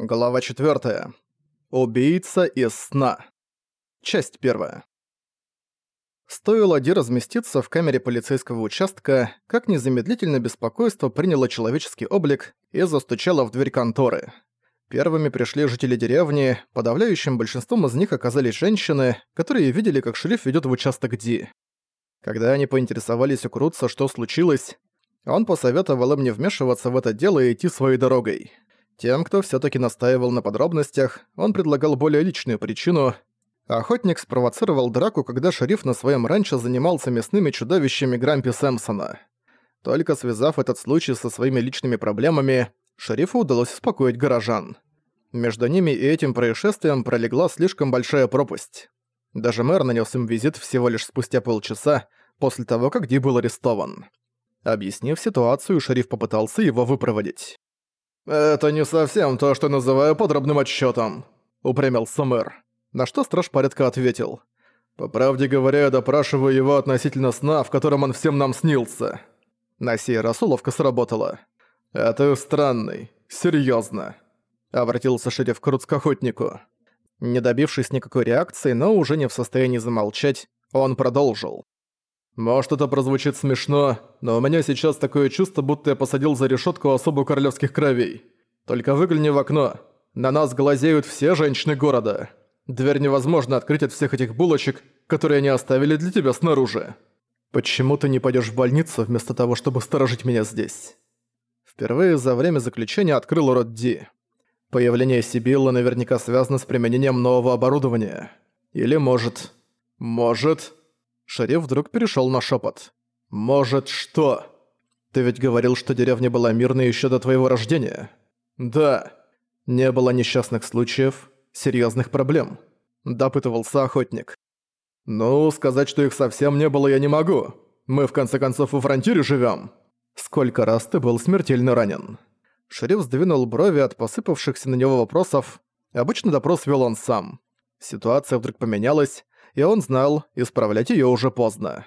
Глава 4. Убийца из сна. Часть 1. Стоило Ди разместиться в камере полицейского участка, как незамедлительно беспокойство приняло человеческий облик и застучало в дверь конторы. Первыми пришли жители деревни, подавляющим большинством из них оказались женщины, которые видели, как шериф ведет в участок Ди. Когда они поинтересовались у Крутца, что случилось, он посоветовал им не вмешиваться в это дело и идти своей дорогой. Тем, кто все таки настаивал на подробностях, он предлагал более личную причину. Охотник спровоцировал драку, когда шериф на своем ранчо занимался мясными чудовищами Грампи Сэмпсона. Только связав этот случай со своими личными проблемами, шерифу удалось успокоить горожан. Между ними и этим происшествием пролегла слишком большая пропасть. Даже мэр нанес им визит всего лишь спустя полчаса после того, как Ди был арестован. Объяснив ситуацию, шериф попытался его выпроводить. «Это не совсем то, что называю подробным отчетом, упрямился мэр. На что страж порядка ответил. «По правде говоря, я допрашиваю его относительно сна, в котором он всем нам снился». На сей раз уловка сработала. «Это странный. серьезно, обратился шериф к охотнику. Не добившись никакой реакции, но уже не в состоянии замолчать, он продолжил. Может, это прозвучит смешно, но у меня сейчас такое чувство, будто я посадил за решетку особу королевских кровей. Только выгляни в окно. На нас глазеют все женщины города. Дверь невозможно открыть от всех этих булочек, которые они оставили для тебя снаружи. Почему ты не пойдешь в больницу вместо того, чтобы сторожить меня здесь? Впервые за время заключения открыл рот Ди. Появление Сибилла наверняка связано с применением нового оборудования. Или может... Может... Шериф вдруг перешел на шепот. «Может, что? Ты ведь говорил, что деревня была мирной еще до твоего рождения?» «Да. Не было несчастных случаев, серьезных проблем», — допытывался охотник. «Ну, сказать, что их совсем не было, я не могу. Мы, в конце концов, в фронтире живем. «Сколько раз ты был смертельно ранен?» Шериф сдвинул брови от посыпавшихся на него вопросов. Обычно допрос вел он сам. Ситуация вдруг поменялась, и он знал, исправлять её уже поздно.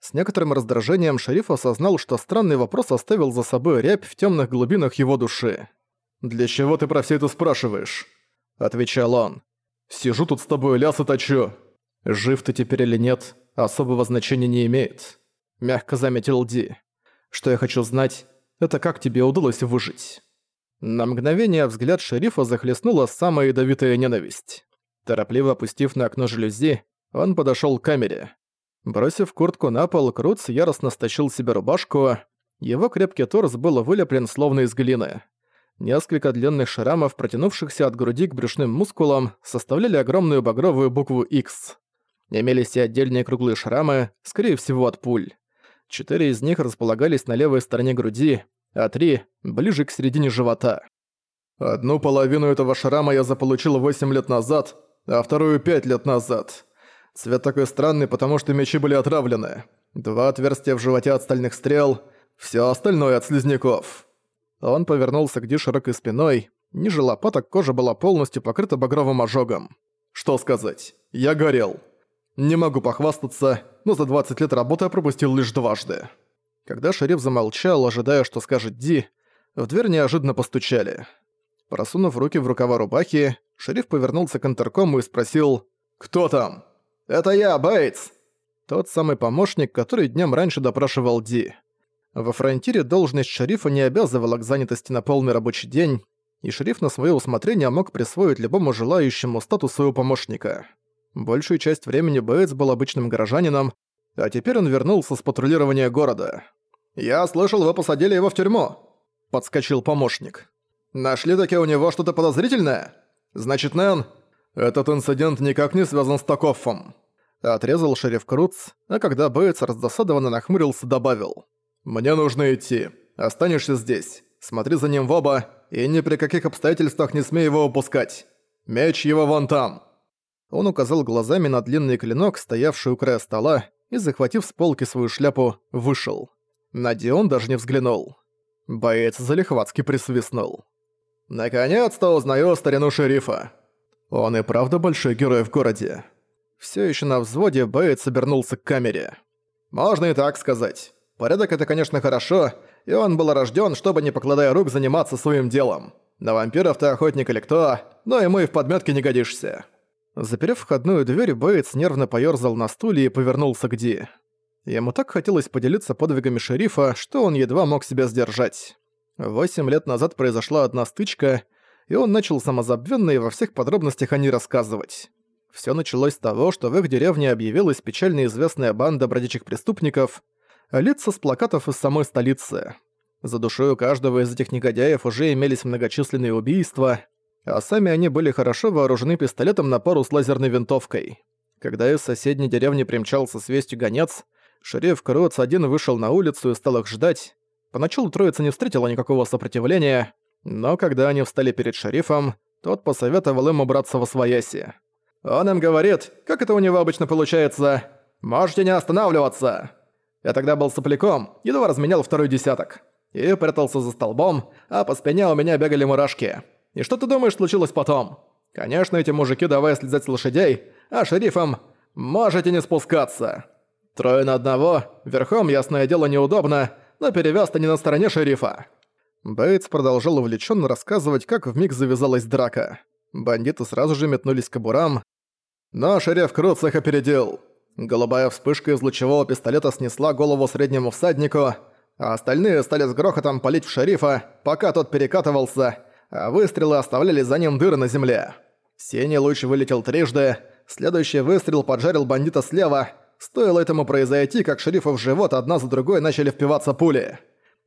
С некоторым раздражением шериф осознал, что странный вопрос оставил за собой рябь в тёмных глубинах его души. «Для чего ты про всё это спрашиваешь?» – отвечал он. «Сижу тут с тобой, лясы точу». «Жив ты теперь или нет, особого значения не имеет», – мягко заметил Ди. «Что я хочу знать, это как тебе удалось выжить». На мгновение взгляд шерифа захлестнула самая ядовитая ненависть. Торопливо опустив на окно жалюзи, он подошёл к камере. Бросив куртку на пол, Круц яростно стащил себе рубашку. Его крепкий торс был вылеплен словно из глины. Несколько длинных шрамов, протянувшихся от груди к брюшным мускулам, составляли огромную багровую букву X. Имелись и отдельные круглые шрамы, скорее всего от пуль. Четыре из них располагались на левой стороне груди, а три — ближе к середине живота. «Одну половину этого шрама я заполучил восемь лет назад, а вторую пять лет назад. Цвет такой странный, потому что мечи были отравлены. Два отверстия в животе от стальных стрел, все остальное от слизняков. Он повернулся к Ди широкой спиной. Ниже лопаток кожа была полностью покрыта багровым ожогом. Что сказать? Я горел. Не могу похвастаться, но за 20 лет работы я пропустил лишь дважды. Когда шериф замолчал, ожидая, что скажет Ди, в дверь неожиданно постучали. Просунув руки в рукава рубахи, шериф повернулся к интеркому и спросил «Кто там?» «Это я, Бейтс!» Тот самый помощник, который днем раньше допрашивал Ди. Во фронтире должность шерифа не обязывала к занятости на полный рабочий день, и шериф на свое усмотрение мог присвоить любому желающему статус своего помощника. Большую часть времени Бейтс был обычным горожанином, а теперь он вернулся с патрулирования города. «Я слышал, вы посадили его в тюрьму», — подскочил помощник. «Нашли таки у него что-то подозрительное? Значит, Нэн, этот инцидент никак не связан с Такоффом». Отрезал шериф Круц, а когда Бейтс раздосадованно нахмурился, добавил. «Мне нужно идти. Останешься здесь. Смотри за ним в оба, и ни при каких обстоятельствах не смей его упускать. Меч его вон там». Он указал глазами на длинный клинок, стоявший у края стола, и, захватив с полки свою шляпу, вышел. На Дион даже не взглянул. Боец залихватски присвистнул. «Наконец-то узнаю старину шерифа». Он и правда большой герой в городе. Все еще на взводе Бэйт обернулся к камере. «Можно и так сказать. Порядок — это, конечно, хорошо, и он был рожден, чтобы, не покладая рук, заниматься своим делом. На вампиров ты охотник или кто, но ему и в подметке не годишься». Заперев входную дверь, Бейтс нервно поёрзал на стуле и повернулся к Ди. Ему так хотелось поделиться подвигами шерифа, что он едва мог себя сдержать. Восемь лет назад произошла одна стычка, и он начал самозабвенно и во всех подробностях о ней рассказывать. Всё началось с того, что в их деревне объявилась печально известная банда бродячих преступников, лица с плакатов из самой столицы. За душой у каждого из этих негодяев уже имелись многочисленные убийства, а сами они были хорошо вооружены пистолетом на пару с лазерной винтовкой. Когда из соседней деревни примчался с вестью гонец, шериф Кроц один вышел на улицу и стал их ждать. Поначалу троица не встретила никакого сопротивления, но когда они встали перед шерифом, тот посоветовал им убраться во свояси. Он им говорит, как это у него обычно получается, «Можете не останавливаться!» Я тогда был сопляком, едва разменял второй десяток. И прятался за столбом, а по спине у меня бегали мурашки. И что ты думаешь случилось потом? Конечно, эти мужики давай слезать с лошадей, а шерифам можете не спускаться. Трое на одного, верхом, ясное дело, неудобно, но перевяз-то не на стороне шерифа. Бейтс продолжал увлеченно рассказывать, как вмиг завязалась драка. Бандиты сразу же метнулись к кобурам, но шериф Круц их опередил. Голубая вспышка из лучевого пистолета снесла голову среднему всаднику, а остальные стали с грохотом палить в шерифа, пока тот перекатывался, а выстрелы оставляли за ним дыры на земле. Синий луч вылетел трижды, следующий выстрел поджарил бандита слева, стоило этому произойти, как шерифа в живот одна за другой начали впиваться пули.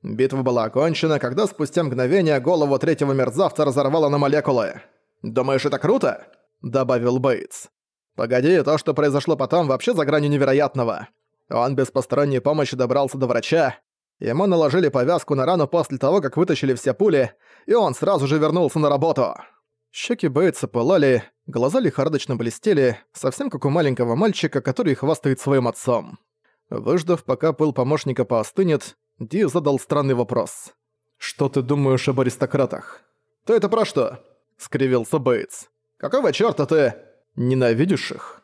Битва была окончена, когда спустя мгновение голову третьего мерзавца разорвало на молекулы. «Думаешь, это круто?» – добавил Бейтс. «Погоди, то, что произошло потом, вообще за гранью невероятного. Он без посторонней помощи добрался до врача, Ему наложили повязку на рану после того, как вытащили все пули, и он сразу же вернулся на работу. Щеки Бейтса пылали, глаза лихорадочно блестели, совсем как у маленького мальчика, который хвастает своим отцом. Выждав, пока пыл помощника поостынет, Ди задал странный вопрос. «Что ты думаешь об аристократах?» «Ты это про что?» — скривился Бейтс. «Какого чёрта ты...» «Ненавидишь их?»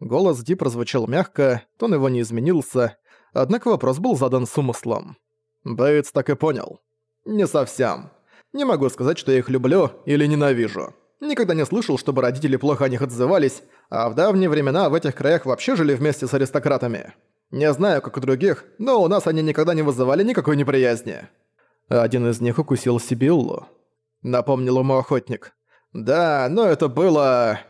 Голос Ди прозвучал мягко, тон его не изменился, однако вопрос был задан с умыслом. Бейтс так и понял. «Не совсем. Не могу сказать, что я их люблю или ненавижу. Никогда не слышал, чтобы родители плохо о них отзывались, а в давние времена в этих краях вообще жили вместе с аристократами. Не знаю, как у других, но у нас они никогда не вызывали никакой неприязни». Один из них укусил Сибиллу. Напомнил ему охотник. «Да, но это было...»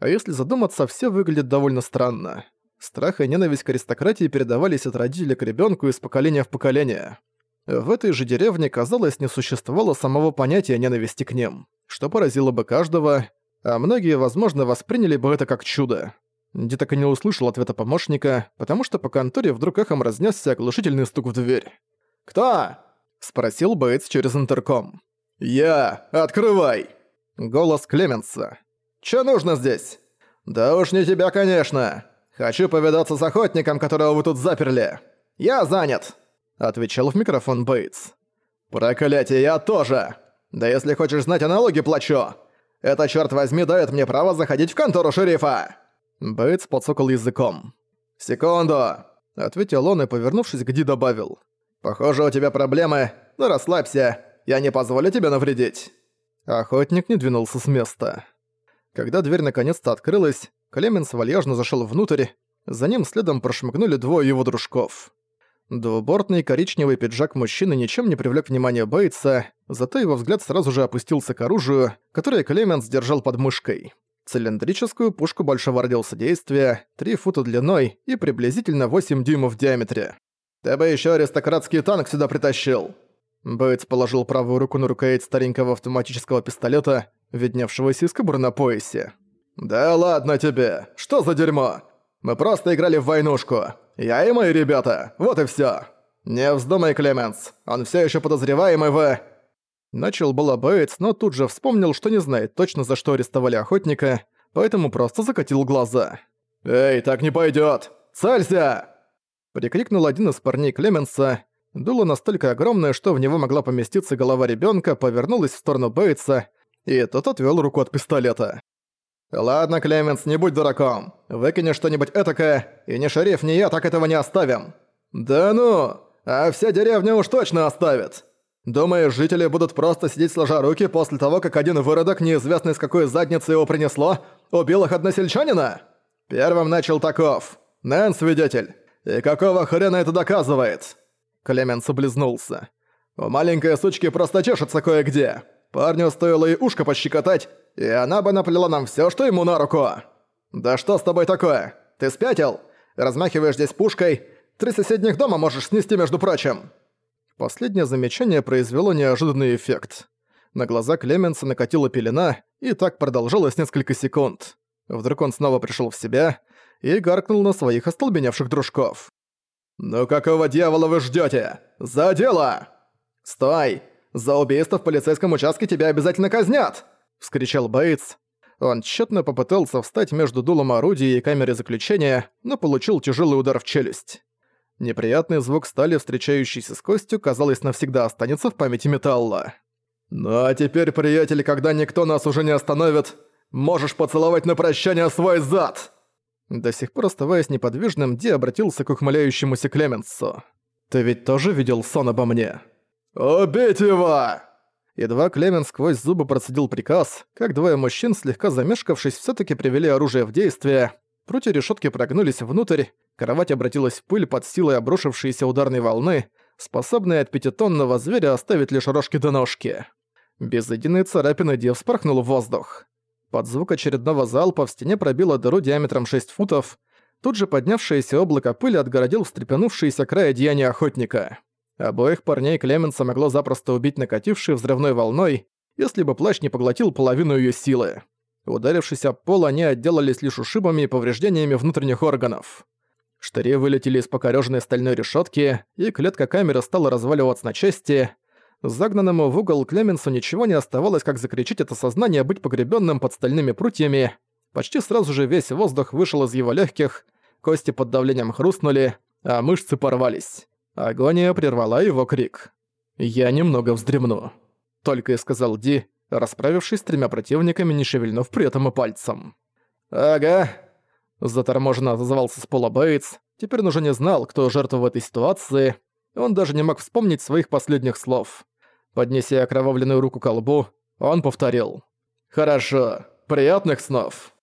А если задуматься, все выглядит довольно странно. Страх и ненависть к аристократии передавались от родителя к ребенку из поколения в поколение. В этой же деревне, казалось, не существовало самого понятия ненависти к ним, что поразило бы каждого, а многие, возможно, восприняли бы это как чудо. Ди так и не услышал ответа помощника, потому что по конторе вдруг эхом разнесся оглушительный стук в дверь. «Кто?» — спросил Бейтс через интерком. «Я! Открывай!» Голос Клеменса. «Чё нужно здесь?» «Да уж не тебя, конечно!» «Хочу повидаться с охотником, которого вы тут заперли. Я занят!» Отвечал в микрофон Бейтс. «Проклятие, я тоже! Да если хочешь знать, аналоги плачу! Это, черт возьми, дает мне право заходить в контору шерифа!» Бейтс подсокал языком. «Секунду!» Ответил он и, повернувшись Ди, добавил. «Похоже, у тебя проблемы, но расслабься, я не позволю тебе навредить». Охотник не двинулся с места. Когда дверь наконец-то открылась, Клеменс вальяжно зашел внутрь, за ним следом прошмыгнули двое его дружков. Двубортный коричневый пиджак мужчины ничем не привлек внимания Бейтса, зато его взгляд сразу же опустился к оружию, которое Клеменс держал под мышкой. Цилиндрическую пушку большого радиуса действия, 3 фута длиной и приблизительно 8 дюймов в диаметре. «Ты бы еще аристократский танк сюда притащил!» Бейтс положил правую руку на рукоять старенького автоматического пистолета, видневшегося из кобуры на поясе. «Да ладно тебе! Что за дерьмо? Мы просто играли в войнушку. Я и мои ребята, вот и всё. Не вздумай, Клеменс, он всё ещё подозреваемый в...» Начал было Бейтс, но тут же вспомнил, что не знает точно, за что арестовали охотника, поэтому просто закатил глаза. «Эй, так не пойдёт! Целься!» Прикрикнул один из парней Клеменса. Дуло настолько огромное, что в него могла поместиться голова ребёнка, повернулась в сторону Бейтса, и тот отвёл руку от пистолета. «Ладно, Клеменс, не будь дураком. Выкини что-нибудь этакое, и ни шериф, ни я так этого не оставим». «Да ну! А вся деревня уж точно оставит!» Думаешь, жители будут просто сидеть сложа руки после того, как один выродок, неизвестно из какой задницы его принесло, убил их односельчанина? Первым начал таков. Нэн свидетель. И какого хрена это доказывает? Клеменс облизнулся. У маленькой сучки просто чешется кое-где. Парню стоило и ушко пощекотать, и она бы наплела нам все, что ему на руку. Да что с тобой такое? Ты спятил? Размахиваешь здесь пушкой. Три соседних дома можешь снести, между прочим. Последнее замечание произвело неожиданный эффект. На глаза Клеменса накатила пелена, и так продолжалось несколько секунд. Вдруг он снова пришел в себя и гаркнул на своих остолбеневших дружков. «Ну какого дьявола вы ждете? За дело!» «Стой! За убийство в полицейском участке тебя обязательно казнят!» — вскричал Бейтс. Он тщетно попытался встать между дулом орудия и камерой заключения, но получил тяжелый удар в челюсть. Неприятный звук стали, встречающийся с костью, казалось, навсегда останется в памяти металла. «Ну а теперь, приятель, когда никто нас уже не остановит, можешь поцеловать на прощание свой зад!» До сих пор оставаясь неподвижным, Ди обратился к ухмыляющемуся Клеменсу. «Ты ведь тоже видел сон обо мне?» «Убить его!» Едва Клемен сквозь зубы процедил приказ, как двое мужчин, слегка замешкавшись, все таки привели оружие в действие, прутья решетки прогнулись внутрь, Кровать обратилась в пыль под силой обрушившейся ударной волны, способной от пятитонного зверя оставить лишь рожки до ножки. Без единой царапины Дев вспорхнул в воздух. Под звук очередного залпа в стене пробило дыру диаметром 6 футов. Тут же поднявшееся облако пыли отгородил встрепенувшийся край одеяния охотника. Обоих парней Клеменса могло запросто убить накатившей взрывной волной, если бы плащ не поглотил половину ее силы. Ударившись об пол, они отделались лишь ушибами и повреждениями внутренних органов. Штыри вылетели из покорёженной стальной решётки, и клетка камеры стала разваливаться на части. Загнанному в угол Клеменсу ничего не оставалось, как закричить это сознание быть погребённым под стальными прутьями. Почти сразу же весь воздух вышел из его лёгких, кости под давлением хрустнули, а мышцы порвались. Агония прервала его крик. «Я немного вздремну», — только и сказал Ди, расправившись с тремя противниками, не шевельнув при этом и пальцем. «Ага», Заторможенно отозвался с пола Бейтс. Теперь он уже не знал, кто жертва в этой ситуации. Он даже не мог вспомнить своих последних слов. Поднеся окровавленную руку к лбу, он повторил. «Хорошо. Приятных снов!»